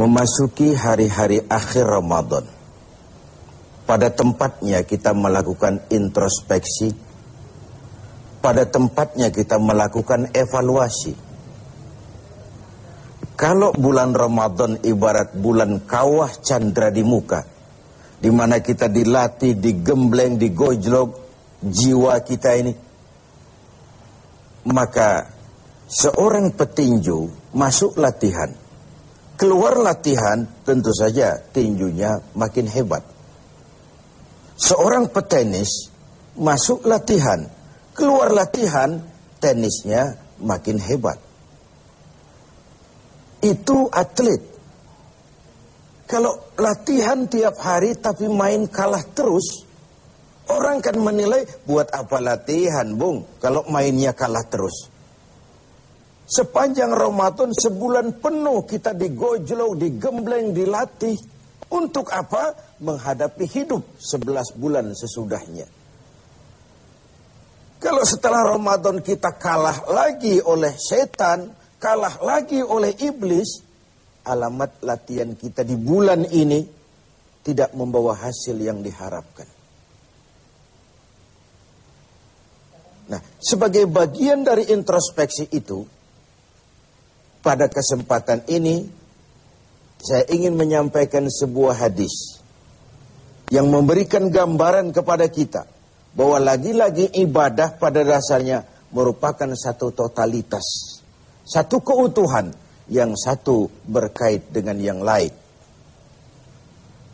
Memasuki hari-hari akhir Ramadan. Pada tempatnya kita melakukan introspeksi. Pada tempatnya kita melakukan evaluasi. Kalau bulan Ramadan ibarat bulan kawah chandra di muka, di mana kita dilatih, digembleng, digojlok jiwa kita ini, maka seorang petinju masuk latihan Keluar latihan, tentu saja tinjunya makin hebat. Seorang petenis masuk latihan, keluar latihan, tenisnya makin hebat. Itu atlet. Kalau latihan tiap hari tapi main kalah terus, orang kan menilai buat apa latihan, Bung, kalau mainnya kalah terus. Sepanjang Ramadan sebulan penuh kita digojlok, digembleng, dilatih. Untuk apa? Menghadapi hidup sebelas bulan sesudahnya. Kalau setelah Ramadan kita kalah lagi oleh setan, kalah lagi oleh iblis, alamat latihan kita di bulan ini tidak membawa hasil yang diharapkan. Nah, sebagai bagian dari introspeksi itu, pada kesempatan ini saya ingin menyampaikan sebuah hadis yang memberikan gambaran kepada kita bahwa lagi-lagi ibadah pada dasarnya merupakan satu totalitas, satu keutuhan yang satu berkait dengan yang lain.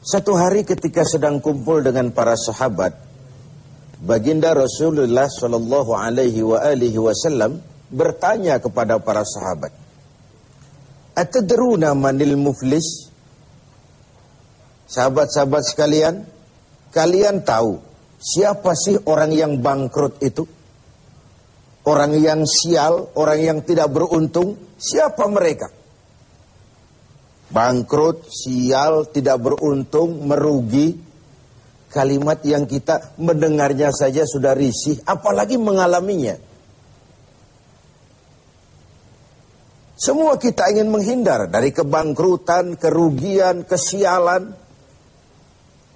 Satu hari ketika sedang kumpul dengan para sahabat, baginda Rasulullah Shallallahu Alaihi Wasallam bertanya kepada para sahabat, Atadruna manil muflis? Sahabat-sahabat sekalian, kalian tahu siapa sih orang yang bangkrut itu? Orang yang sial, orang yang tidak beruntung, siapa mereka? Bangkrut, sial, tidak beruntung, merugi. Kalimat yang kita mendengarnya saja sudah risih, apalagi mengalaminya. Semua kita ingin menghindar dari kebangkrutan, kerugian, kesialan.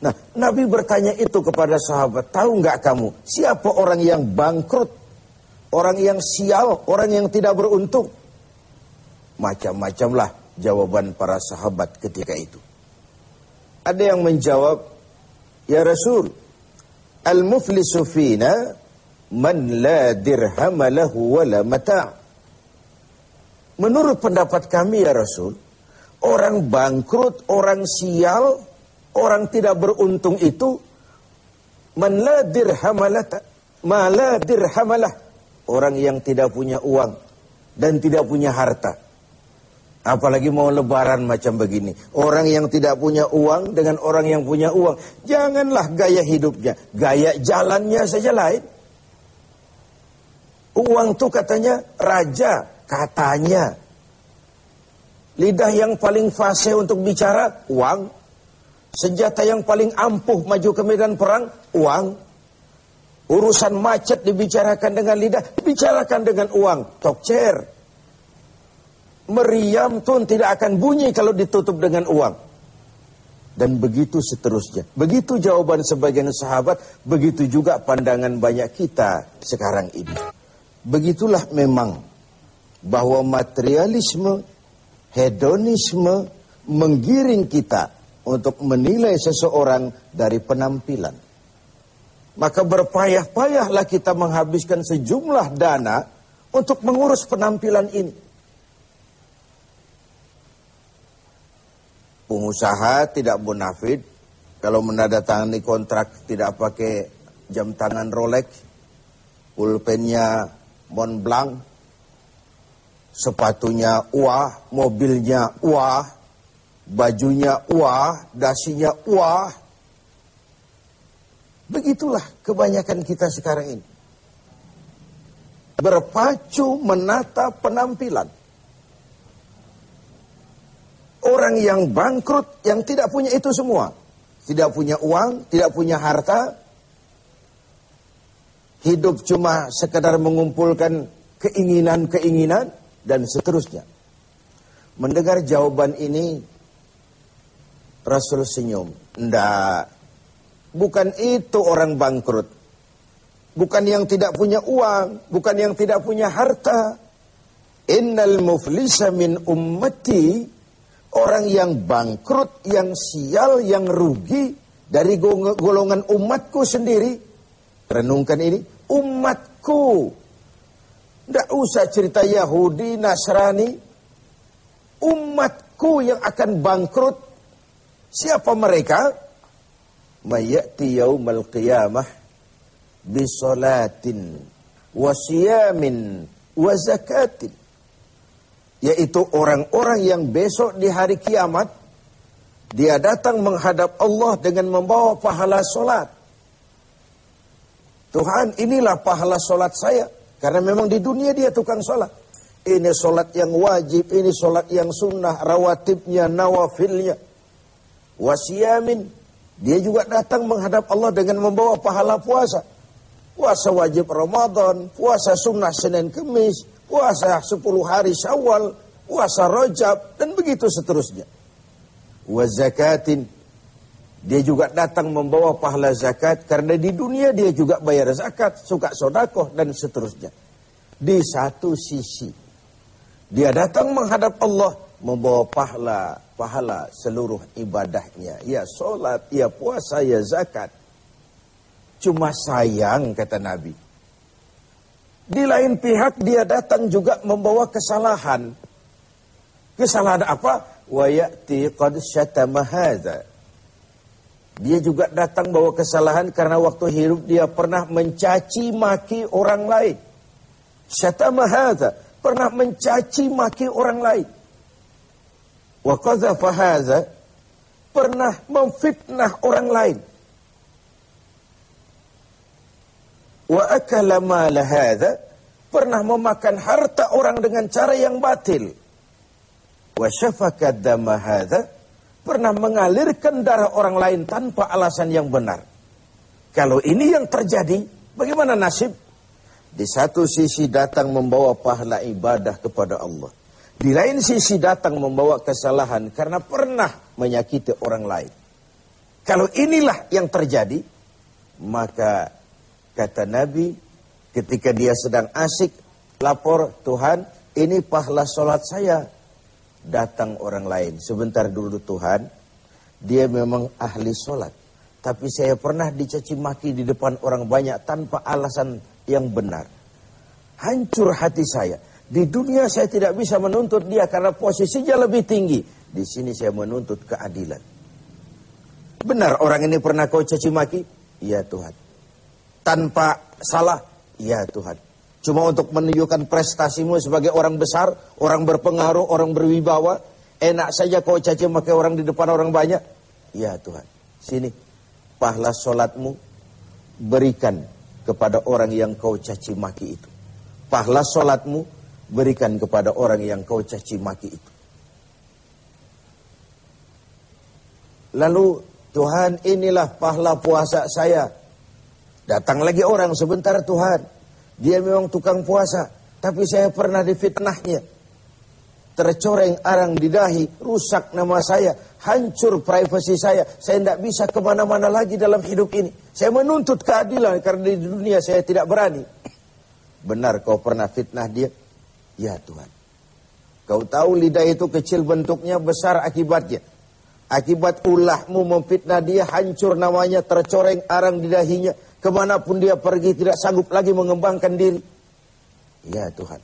Nah, Nabi bertanya itu kepada sahabat, tahu nggak kamu siapa orang yang bangkrut, orang yang sial, orang yang tidak beruntung? Macam-macamlah jawaban para sahabat ketika itu. Ada yang menjawab, Ya Rasul, al-muflisu fina man la dirham lahu wala mata' Menurut pendapat kami ya Rasul, orang bangkrut, orang sial, orang tidak beruntung itu man dirhamalah. Orang yang tidak punya uang dan tidak punya harta. Apalagi mau lebaran macam begini. Orang yang tidak punya uang dengan orang yang punya uang. Janganlah gaya hidupnya. Gaya jalannya saja lain. Uang itu katanya raja, Katanya. Lidah yang paling fase untuk bicara, uang. Senjata yang paling ampuh maju ke medan perang, uang. Urusan macet dibicarakan dengan lidah, bicarakan dengan uang. Tokcer. Meriam pun tidak akan bunyi kalau ditutup dengan uang. Dan begitu seterusnya. Begitu jawaban sebagian sahabat, begitu juga pandangan banyak kita sekarang ini. Begitulah memang bahwa materialisme, hedonisme menggiring kita untuk menilai seseorang dari penampilan. Maka berpayah-payahlah kita menghabiskan sejumlah dana untuk mengurus penampilan ini. Pengusaha tidak bonafid kalau menandatangani kontrak tidak pakai jam tangan Rolex, pulpennya Montblanc, sepatunya wah, mobilnya wah, bajunya wah, dasinya wah. Begitulah kebanyakan kita sekarang ini. Berpacu menata penampilan. Orang yang bangkrut, yang tidak punya itu semua. Tidak punya uang, tidak punya harta. Hidup cuma sekedar mengumpulkan keinginan-keinginan dan seterusnya. Mendengar jawaban ini, Rasul senyum. Ndak. Bukan itu orang bangkrut. Bukan yang tidak punya uang. Bukan yang tidak punya harta. Innal muflisa min ummati. Orang yang bangkrut, yang sial, yang rugi. Dari golongan umatku sendiri. Renungkan ini. Umatku. Tidak usah cerita Yahudi, Nasrani. Umatku yang akan bangkrut. Siapa mereka? Mayati yaumal qiyamah bisolatin wasiyamin wazakatin. Yaitu orang-orang yang besok di hari kiamat. Dia datang menghadap Allah dengan membawa pahala solat. Tuhan inilah pahala solat saya. Karena memang di dunia dia tukang sholat. Ini sholat yang wajib, ini sholat yang sunnah, rawatibnya, nawafilnya. Wasiyamin. Dia juga datang menghadap Allah dengan membawa pahala puasa. Puasa wajib Ramadan, puasa sunnah Senin Kemis, puasa 10 hari Syawal, puasa Rajab, dan begitu seterusnya. Wazakatin. Dia juga datang membawa pahala zakat karena di dunia dia juga bayar zakat, suka sodakoh dan seterusnya. Di satu sisi dia datang menghadap Allah membawa pahala pahala seluruh ibadahnya. Ya solat, ya puasa, ya zakat. Cuma sayang kata Nabi. Di lain pihak dia datang juga membawa kesalahan. Kesalahan apa? Wa ya'ti qad syatama dia juga datang bawa kesalahan karena waktu hidup dia pernah mencaci maki orang lain. Syatama hadza, pernah mencaci maki orang lain. Wa qadhafa pernah memfitnah orang lain. Wa akala mal hadza, pernah memakan harta orang dengan cara yang batil. Wa syafaka pernah mengalirkan darah orang lain tanpa alasan yang benar. Kalau ini yang terjadi, bagaimana nasib? Di satu sisi datang membawa pahala ibadah kepada Allah. Di lain sisi datang membawa kesalahan karena pernah menyakiti orang lain. Kalau inilah yang terjadi, maka kata Nabi ketika dia sedang asik lapor Tuhan, ini pahala sholat saya datang orang lain. Sebentar dulu Tuhan, dia memang ahli sholat. Tapi saya pernah dicaci maki di depan orang banyak tanpa alasan yang benar. Hancur hati saya. Di dunia saya tidak bisa menuntut dia karena posisinya lebih tinggi. Di sini saya menuntut keadilan. Benar orang ini pernah kau caci maki? Iya Tuhan. Tanpa salah? Iya Tuhan. Cuma untuk menunjukkan prestasimu sebagai orang besar, orang berpengaruh, orang berwibawa. Enak saja kau caci maki orang di depan orang banyak. Ya Tuhan, sini pahala solatmu berikan kepada orang yang kau caci maki itu. Pahala solatmu berikan kepada orang yang kau caci maki itu. Lalu Tuhan inilah pahala puasa saya. Datang lagi orang sebentar Tuhan. Dia memang tukang puasa, tapi saya pernah difitnahnya. Tercoreng arang di dahi, rusak nama saya, hancur privasi saya. Saya tidak bisa ke mana-mana lagi dalam hidup ini. Saya menuntut keadilan karena di dunia saya tidak berani. Benar kau pernah fitnah dia? Ya Tuhan. Kau tahu lidah itu kecil bentuknya, besar akibatnya. Akibat ulahmu memfitnah dia, hancur namanya, tercoreng arang di dahinya. Ke mana pun dia pergi tidak sanggup lagi mengembangkan diri. Ya Tuhan.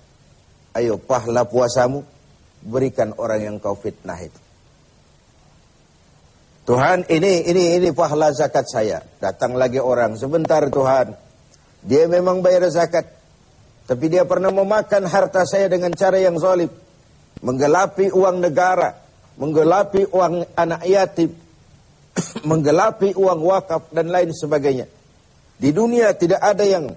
Ayo pahala puasamu. Berikan orang yang kau fitnah itu. Tuhan ini ini ini pahala zakat saya. Datang lagi orang. Sebentar Tuhan. Dia memang bayar zakat. Tapi dia pernah memakan harta saya dengan cara yang zalim. Menggelapi uang negara. Menggelapi uang anak yatim. menggelapi uang wakaf dan lain sebagainya. Di dunia tidak ada yang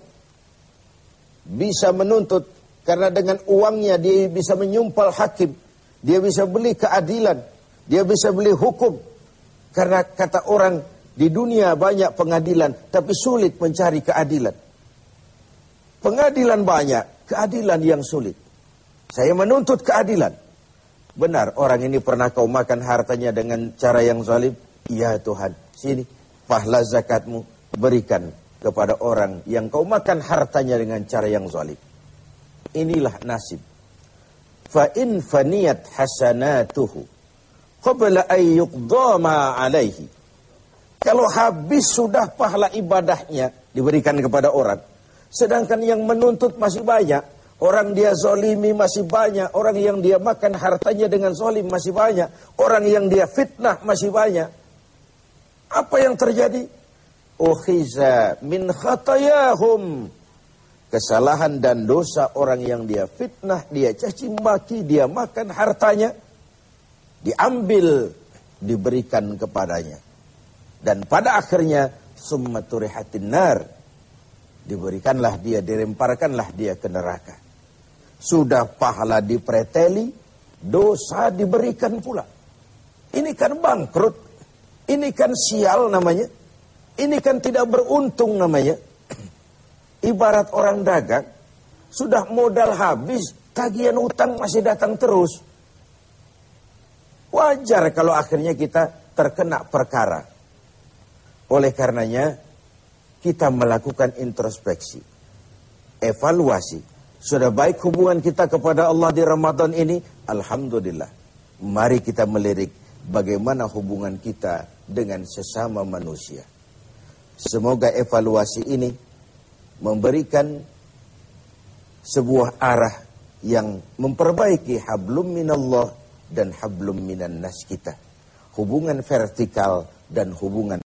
bisa menuntut karena dengan uangnya dia bisa menyumpal hakim, dia bisa beli keadilan, dia bisa beli hukum. Karena kata orang di dunia banyak pengadilan tapi sulit mencari keadilan. Pengadilan banyak, keadilan yang sulit. Saya menuntut keadilan. Benar, orang ini pernah kau makan hartanya dengan cara yang zalim? Iya Tuhan, sini, pahala zakatmu berikan kepada orang yang kau makan hartanya dengan cara yang zalim. Inilah nasib. Fa in faniyat hasanatuhu qabla an yuqdama alaihi. Kalau habis sudah pahala ibadahnya diberikan kepada orang, sedangkan yang menuntut masih banyak, Orang dia zolimi masih banyak. Orang yang dia makan hartanya dengan zolim masih banyak. Orang yang dia fitnah masih banyak. Apa yang terjadi? Ukhiza min khatayahum. Kesalahan dan dosa orang yang dia fitnah, dia caci maki, dia makan hartanya. Diambil, diberikan kepadanya. Dan pada akhirnya, summa turihatin nar. Diberikanlah dia, diremparkanlah dia ke neraka. Sudah pahala dipreteli, dosa diberikan pula. Ini kan bangkrut. Ini kan sial namanya. Ini kan tidak beruntung namanya. Ibarat orang dagang, sudah modal habis, tagihan utang masih datang terus. Wajar kalau akhirnya kita terkena perkara. Oleh karenanya, kita melakukan introspeksi, evaluasi, sudah baik hubungan kita kepada Allah di Ramadan ini? Alhamdulillah. Mari kita melirik bagaimana hubungan kita dengan sesama manusia. Semoga evaluasi ini memberikan sebuah arah yang memperbaiki hablum minallah dan hablum minan nas kita. Hubungan vertikal dan hubungan